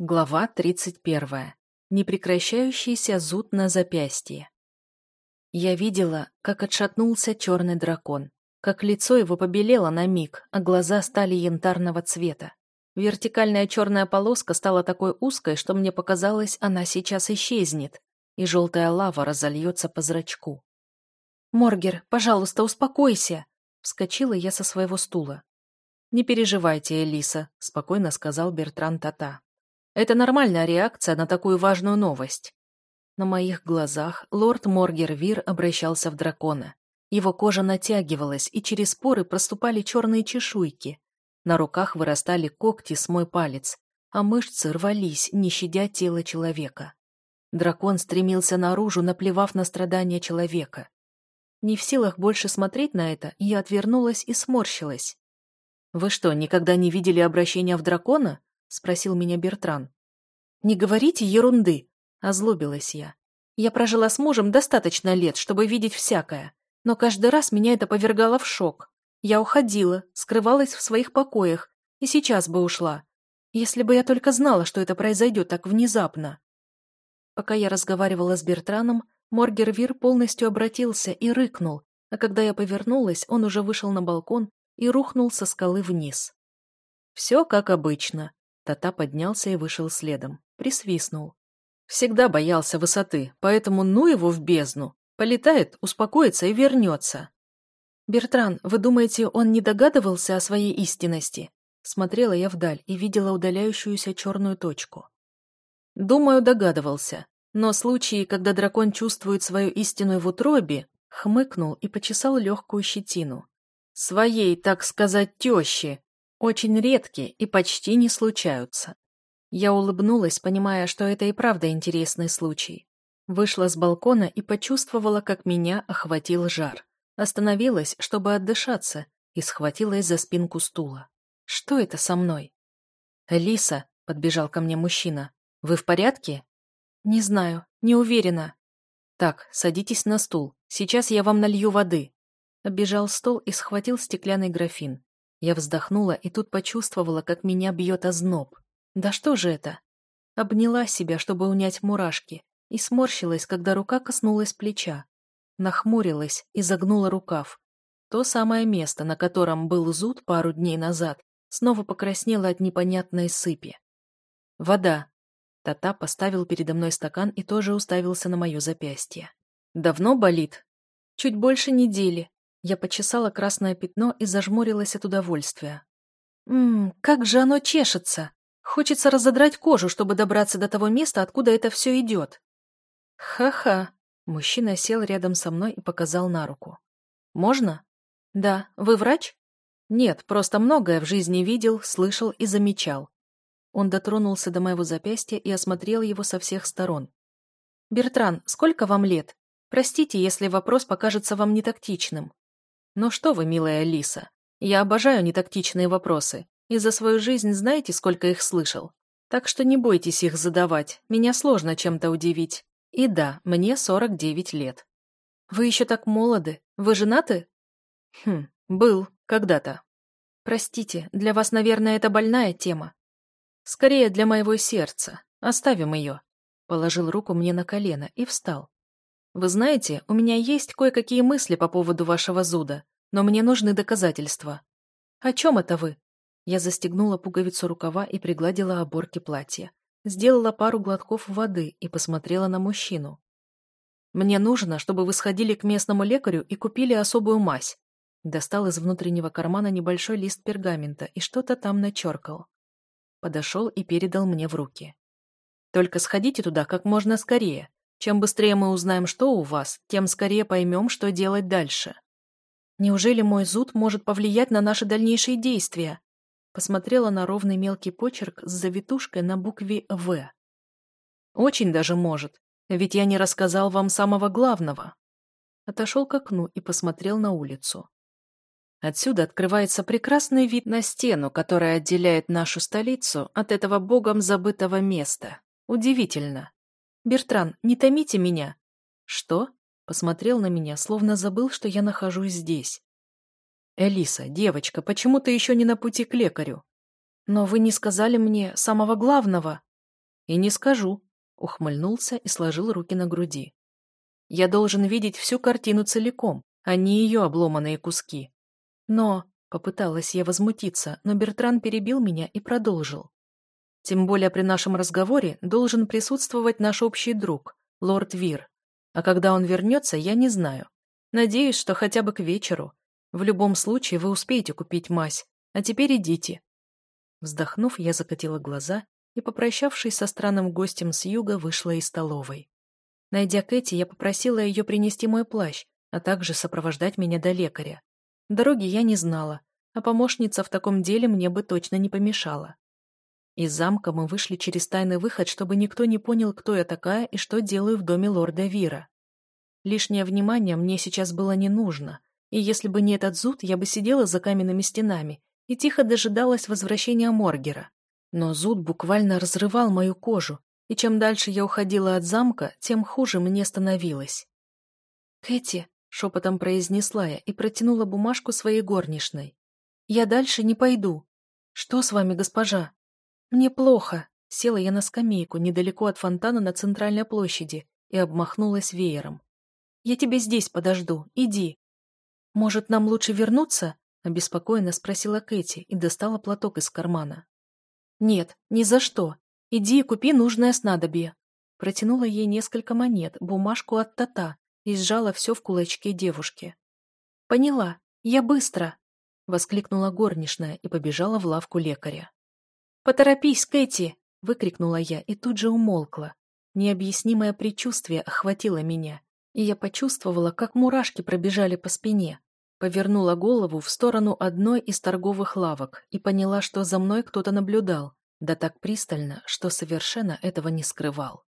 Глава 31. Непрекращающийся зуд на запястье. Я видела, как отшатнулся черный дракон, как лицо его побелело на миг, а глаза стали янтарного цвета. Вертикальная черная полоска стала такой узкой, что мне показалось, она сейчас исчезнет, и желтая лава разольется по зрачку. «Моргер, пожалуйста, успокойся!» Вскочила я со своего стула. «Не переживайте, Элиса», — спокойно сказал Бертран Тата. Это нормальная реакция на такую важную новость. На моих глазах лорд Моргервир обращался в дракона. Его кожа натягивалась, и через поры проступали черные чешуйки. На руках вырастали когти с мой палец, а мышцы рвались, не щадя тело человека. Дракон стремился наружу, наплевав на страдания человека. Не в силах больше смотреть на это, я отвернулась и сморщилась. «Вы что, никогда не видели обращения в дракона?» — спросил меня Бертран. «Не говорите ерунды!» — озлобилась я. «Я прожила с мужем достаточно лет, чтобы видеть всякое, но каждый раз меня это повергало в шок. Я уходила, скрывалась в своих покоях, и сейчас бы ушла, если бы я только знала, что это произойдет так внезапно». Пока я разговаривала с Бертраном, Моргервир полностью обратился и рыкнул, а когда я повернулась, он уже вышел на балкон и рухнул со скалы вниз. Все как обычно. Тата поднялся и вышел следом. Присвистнул. Всегда боялся высоты, поэтому ну его в бездну. Полетает, успокоится и вернется. «Бертран, вы думаете, он не догадывался о своей истинности?» Смотрела я вдаль и видела удаляющуюся черную точку. Думаю, догадывался. Но случаи, когда дракон чувствует свою истину в утробе, хмыкнул и почесал легкую щетину. Своей, так сказать, тещи, очень редки и почти не случаются. Я улыбнулась, понимая, что это и правда интересный случай. Вышла с балкона и почувствовала, как меня охватил жар. Остановилась, чтобы отдышаться, и схватилась за спинку стула. Что это со мной? «Лиса», — подбежал ко мне мужчина, — «вы в порядке?» «Не знаю, не уверена». «Так, садитесь на стул. Сейчас я вам налью воды». Оббежал стол и схватил стеклянный графин. Я вздохнула и тут почувствовала, как меня бьет озноб. Да что же это? Обняла себя, чтобы унять мурашки, и сморщилась, когда рука коснулась плеча. Нахмурилась и загнула рукав. То самое место, на котором был зуд пару дней назад, снова покраснело от непонятной сыпи. «Вода». Тата поставил передо мной стакан и тоже уставился на мое запястье. «Давно болит?» «Чуть больше недели», я почесала красное пятно и зажмурилась от удовольствия. Ммм, как же оно чешется! Хочется разодрать кожу, чтобы добраться до того места, откуда это все идет. Ха-ха. Мужчина сел рядом со мной и показал на руку. Можно? Да. Вы врач? Нет, просто многое в жизни видел, слышал и замечал. Он дотронулся до моего запястья и осмотрел его со всех сторон. «Бертран, сколько вам лет? Простите, если вопрос покажется вам нетактичным. «Ну что вы, милая Алиса, я обожаю нетактичные вопросы, и за свою жизнь знаете, сколько их слышал? Так что не бойтесь их задавать, меня сложно чем-то удивить. И да, мне 49 лет». «Вы еще так молоды. Вы женаты?» «Хм, был, когда-то». «Простите, для вас, наверное, это больная тема». «Скорее для моего сердца. Оставим ее». Положил руку мне на колено и встал. Вы знаете, у меня есть кое-какие мысли по поводу вашего зуда, но мне нужны доказательства. О чем это вы? Я застегнула пуговицу рукава и пригладила оборки платья. Сделала пару глотков воды и посмотрела на мужчину. Мне нужно, чтобы вы сходили к местному лекарю и купили особую мазь. Достал из внутреннего кармана небольшой лист пергамента и что-то там начеркал. Подошел и передал мне в руки. Только сходите туда как можно скорее. Чем быстрее мы узнаем, что у вас, тем скорее поймем, что делать дальше. Неужели мой зуд может повлиять на наши дальнейшие действия? Посмотрела на ровный мелкий почерк с завитушкой на букве «В». Очень даже может, ведь я не рассказал вам самого главного. Отошел к окну и посмотрел на улицу. Отсюда открывается прекрасный вид на стену, которая отделяет нашу столицу от этого богом забытого места. Удивительно. «Бертран, не томите меня!» «Что?» Посмотрел на меня, словно забыл, что я нахожусь здесь. «Элиса, девочка, почему ты еще не на пути к лекарю?» «Но вы не сказали мне самого главного». И не скажу, ухмыльнулся и сложил руки на груди. Я должен видеть всю картину целиком, а не ее обломанные куски. Но, попыталась я возмутиться, но Бертран перебил меня и продолжил. Тем более при нашем разговоре должен присутствовать наш общий друг, лорд Вир. А когда он вернется, я не знаю. Надеюсь, что хотя бы к вечеру. В любом случае вы успеете купить мазь. А теперь идите. Вздохнув, я закатила глаза и, попрощавшись со странным гостем с юга, вышла из столовой. Найдя Кэти, я попросила ее принести мой плащ, а также сопровождать меня до лекаря. Дороги я не знала, а помощница в таком деле мне бы точно не помешала. Из замка мы вышли через тайный выход, чтобы никто не понял, кто я такая и что делаю в доме лорда Вира. Лишнее внимание мне сейчас было не нужно, и если бы не этот зуд, я бы сидела за каменными стенами и тихо дожидалась возвращения Моргера. Но зуд буквально разрывал мою кожу, и чем дальше я уходила от замка, тем хуже мне становилось. «Кэти», — шепотом произнесла я и протянула бумажку своей горничной. «Я дальше не пойду. Что с вами, госпожа?» «Мне плохо», — села я на скамейку недалеко от фонтана на центральной площади и обмахнулась веером. «Я тебя здесь подожду, иди». «Может, нам лучше вернуться?» — обеспокоенно спросила Кэти и достала платок из кармана. «Нет, ни за что. Иди и купи нужное снадобье». Протянула ей несколько монет, бумажку от Тата и сжала все в кулачке девушки. «Поняла. Я быстро!» — воскликнула горничная и побежала в лавку лекаря. «Поторопись, Кэти!» — выкрикнула я и тут же умолкла. Необъяснимое предчувствие охватило меня, и я почувствовала, как мурашки пробежали по спине. Повернула голову в сторону одной из торговых лавок и поняла, что за мной кто-то наблюдал, да так пристально, что совершенно этого не скрывал.